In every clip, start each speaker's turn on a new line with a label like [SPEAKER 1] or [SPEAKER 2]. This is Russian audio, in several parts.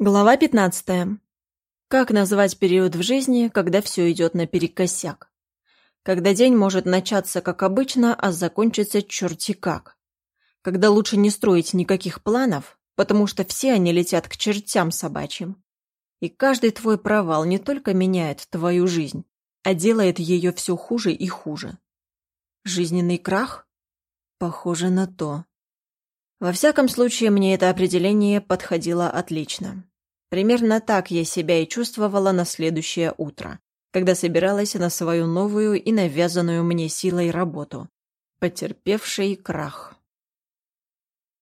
[SPEAKER 1] Глава 15. Как назвать период в жизни, когда все идет наперекосяк? Когда день может начаться как обычно, а закончиться черти как. Когда лучше не строить никаких планов, потому что все они летят к чертям собачьим. И каждый твой провал не только меняет твою жизнь, а делает ее все хуже и хуже. Жизненный крах? Похоже на то. Во всяком случае, мне это определение подходило отлично. Примерно так я себя и чувствовала на следующее утро, когда собиралась на свою новую и навязанную мне силой работу, потерпевший крах.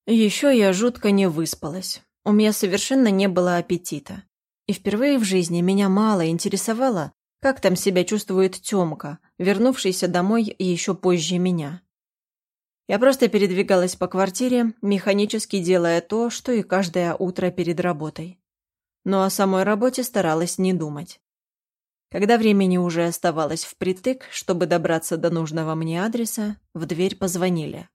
[SPEAKER 1] Еще я жутко не выспалась. У меня совершенно не было аппетита. И впервые в жизни меня мало интересовало, как там себя чувствует Тёмка, вернувшийся домой еще позже меня. Я просто передвигалась по квартире, механически делая то, что и каждое утро перед работой но о самой работе старалась не думать. Когда времени уже оставалось впритык, чтобы добраться до нужного мне адреса, в дверь позвонили.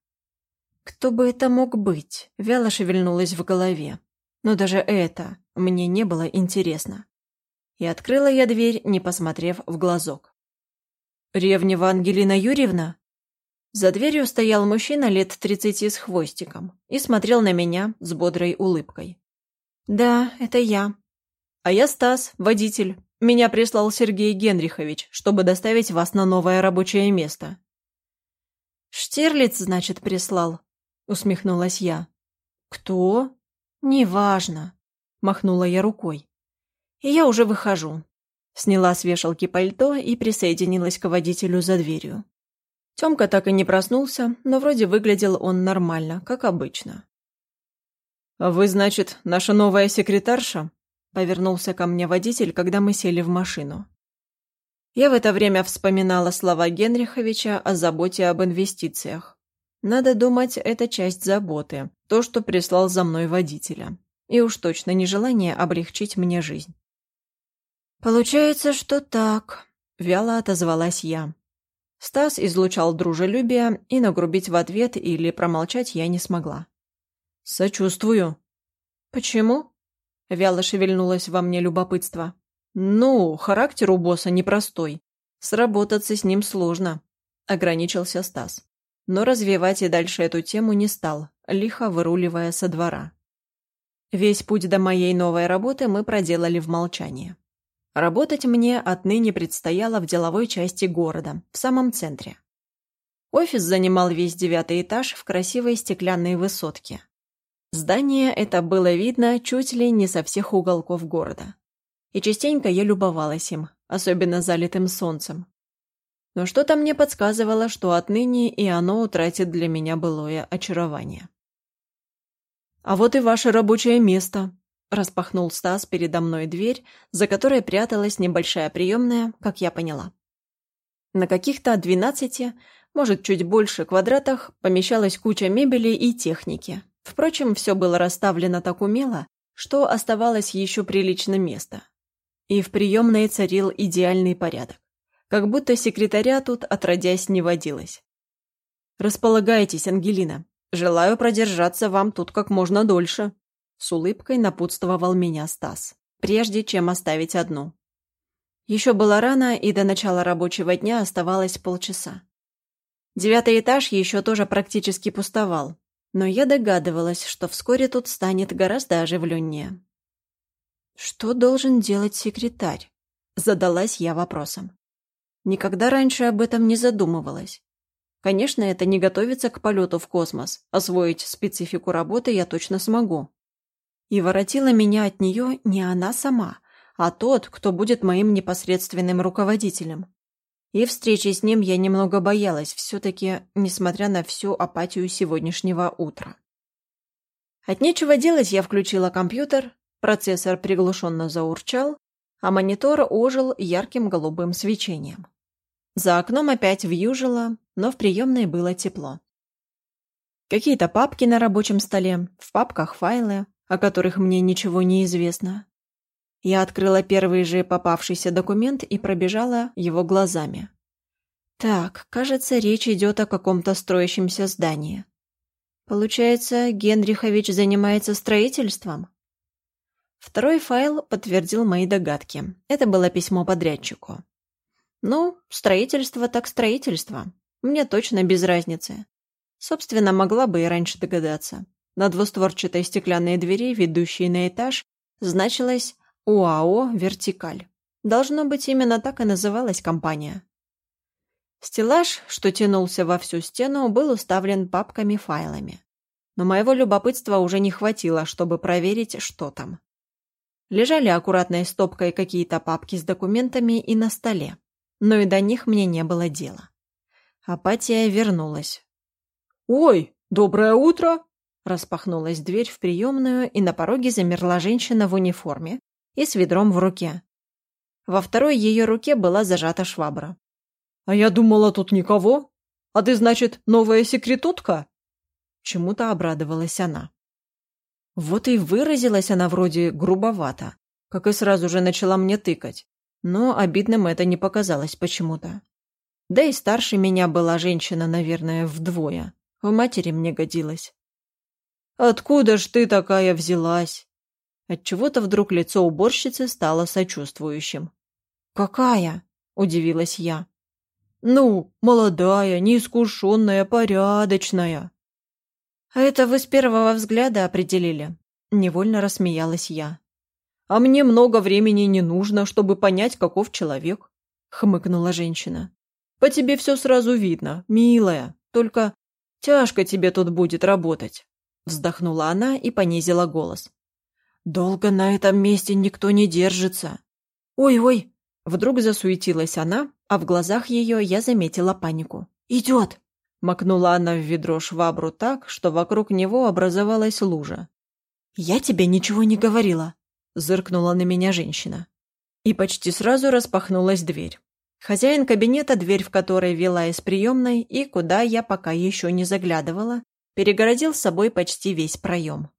[SPEAKER 1] Кто бы это мог быть? Вяло шевельнулась в голове. Но даже это мне не было интересно. И открыла я дверь, не посмотрев в глазок. «Ревнева Ангелина Юрьевна?» За дверью стоял мужчина лет тридцати с хвостиком и смотрел на меня с бодрой улыбкой. «Да, это я», «А я Стас, водитель. Меня прислал Сергей Генрихович, чтобы доставить вас на новое рабочее место». «Штирлиц, значит, прислал?» — усмехнулась я. «Кто?» «Неважно», — махнула я рукой. «И я уже выхожу». Сняла с вешалки пальто и присоединилась к водителю за дверью. Тёмка так и не проснулся, но вроде выглядел он нормально, как обычно. «А вы, значит, наша новая секретарша?» Повернулся ко мне водитель, когда мы сели в машину. Я в это время вспоминала слова Генриховича о заботе об инвестициях. Надо думать, это часть заботы, то, что прислал за мной водителя. И уж точно не желание облегчить мне жизнь. «Получается, что так», — вяло отозвалась я. Стас излучал дружелюбие, и нагрубить в ответ или промолчать я не смогла. «Сочувствую». «Почему?» Вяло шевельнулось во мне любопытство. «Ну, характер у босса непростой. Сработаться с ним сложно», — ограничился Стас. Но развивать и дальше эту тему не стал, лихо выруливая со двора. Весь путь до моей новой работы мы проделали в молчании. Работать мне отныне предстояло в деловой части города, в самом центре. Офис занимал весь девятый этаж в красивой стеклянной высотке. Здание это было видно чуть ли не со всех уголков города. И частенько я любовалась им, особенно залитым солнцем. Но что-то мне подсказывало, что отныне и оно утратит для меня былое очарование. «А вот и ваше рабочее место», – распахнул Стас передо мной дверь, за которой пряталась небольшая приемная, как я поняла. На каких-то двенадцати, может, чуть больше квадратах помещалась куча мебели и техники, Впрочем, все было расставлено так умело, что оставалось еще прилично место. И в приемной царил идеальный порядок. Как будто секретаря тут отродясь не водилось. «Располагайтесь, Ангелина. Желаю продержаться вам тут как можно дольше», с улыбкой напутствовал меня Стас, прежде чем оставить одну. Еще было рано, и до начала рабочего дня оставалось полчаса. Девятый этаж еще тоже практически пустовал, но я догадывалась, что вскоре тут станет гораздо оживленнее. «Что должен делать секретарь?» – задалась я вопросом. Никогда раньше об этом не задумывалась. Конечно, это не готовиться к полету в космос, освоить специфику работы я точно смогу. И воротила меня от нее не она сама, а тот, кто будет моим непосредственным руководителем. И встречи с ним я немного боялась, все-таки, несмотря на всю апатию сегодняшнего утра. От нечего делать я включила компьютер, процессор приглушенно заурчал, а монитор ожил ярким голубым свечением. За окном опять вьюжило, но в приемной было тепло. Какие-то папки на рабочем столе, в папках файлы, о которых мне ничего не известно. Я открыла первый же попавшийся документ и пробежала его глазами. Так, кажется, речь идет о каком-то строящемся здании. Получается, Генрихович занимается строительством? Второй файл подтвердил мои догадки. Это было письмо подрядчику. Ну, строительство так строительство. Мне точно без разницы. Собственно, могла бы и раньше догадаться. На двустворчатой стеклянной двери, ведущей на этаж, значилось УАО «Вертикаль». Должно быть, именно так и называлась компания. Стеллаж, что тянулся во всю стену, был уставлен папками-файлами. Но моего любопытства уже не хватило, чтобы проверить, что там. Лежали аккуратной стопкой какие-то папки с документами и на столе но и до них мне не было дела. Апатия вернулась.
[SPEAKER 2] «Ой, доброе утро!»
[SPEAKER 1] Распахнулась дверь в приемную, и на пороге замерла женщина в униформе и с ведром в руке. Во второй ее руке была зажата швабра.
[SPEAKER 2] «А я думала, тут никого. А ты, значит, новая секретутка?»
[SPEAKER 1] Чему-то обрадовалась она. Вот и выразилась она вроде грубовато, как и сразу же начала мне тыкать. Но обидным это не показалось почему-то. Да и старше меня была женщина, наверное, вдвое. В матери мне годилась.
[SPEAKER 2] «Откуда ж ты такая взялась?»
[SPEAKER 1] Отчего-то вдруг лицо уборщицы стало сочувствующим.
[SPEAKER 2] «Какая?» – удивилась я.
[SPEAKER 1] «Ну, молодая, неискушенная, порядочная». «А это вы с первого взгляда определили?» – невольно рассмеялась я.
[SPEAKER 2] «А мне много времени не нужно, чтобы понять, каков человек», — хмыкнула женщина. «По тебе все сразу видно, милая, только тяжко тебе тут будет работать», — вздохнула она и понизила голос.
[SPEAKER 1] «Долго на этом месте никто не держится».
[SPEAKER 2] «Ой-ой!»
[SPEAKER 1] — вдруг засуетилась она, а в глазах ее я заметила панику.
[SPEAKER 2] «Идет!»
[SPEAKER 1] — макнула она в ведро швабру так, что вокруг него образовалась лужа.
[SPEAKER 2] «Я тебе ничего не говорила»,
[SPEAKER 1] Зыркнула на меня женщина. И почти сразу распахнулась дверь. Хозяин кабинета, дверь в которой вела из приемной и куда я пока еще не заглядывала, перегородил собой почти весь проем.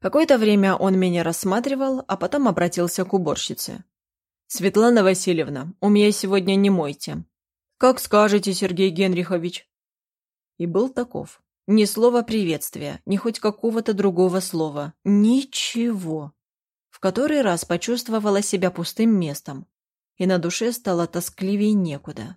[SPEAKER 1] Какое-то время он меня рассматривал, а потом обратился к уборщице. «Светлана Васильевна, у меня сегодня не мойте». «Как скажете, Сергей Генрихович». И был таков. Ни слова приветствия, ни хоть какого-то другого слова. Ничего в который раз почувствовала себя пустым местом, и на душе стало тоскливее некуда.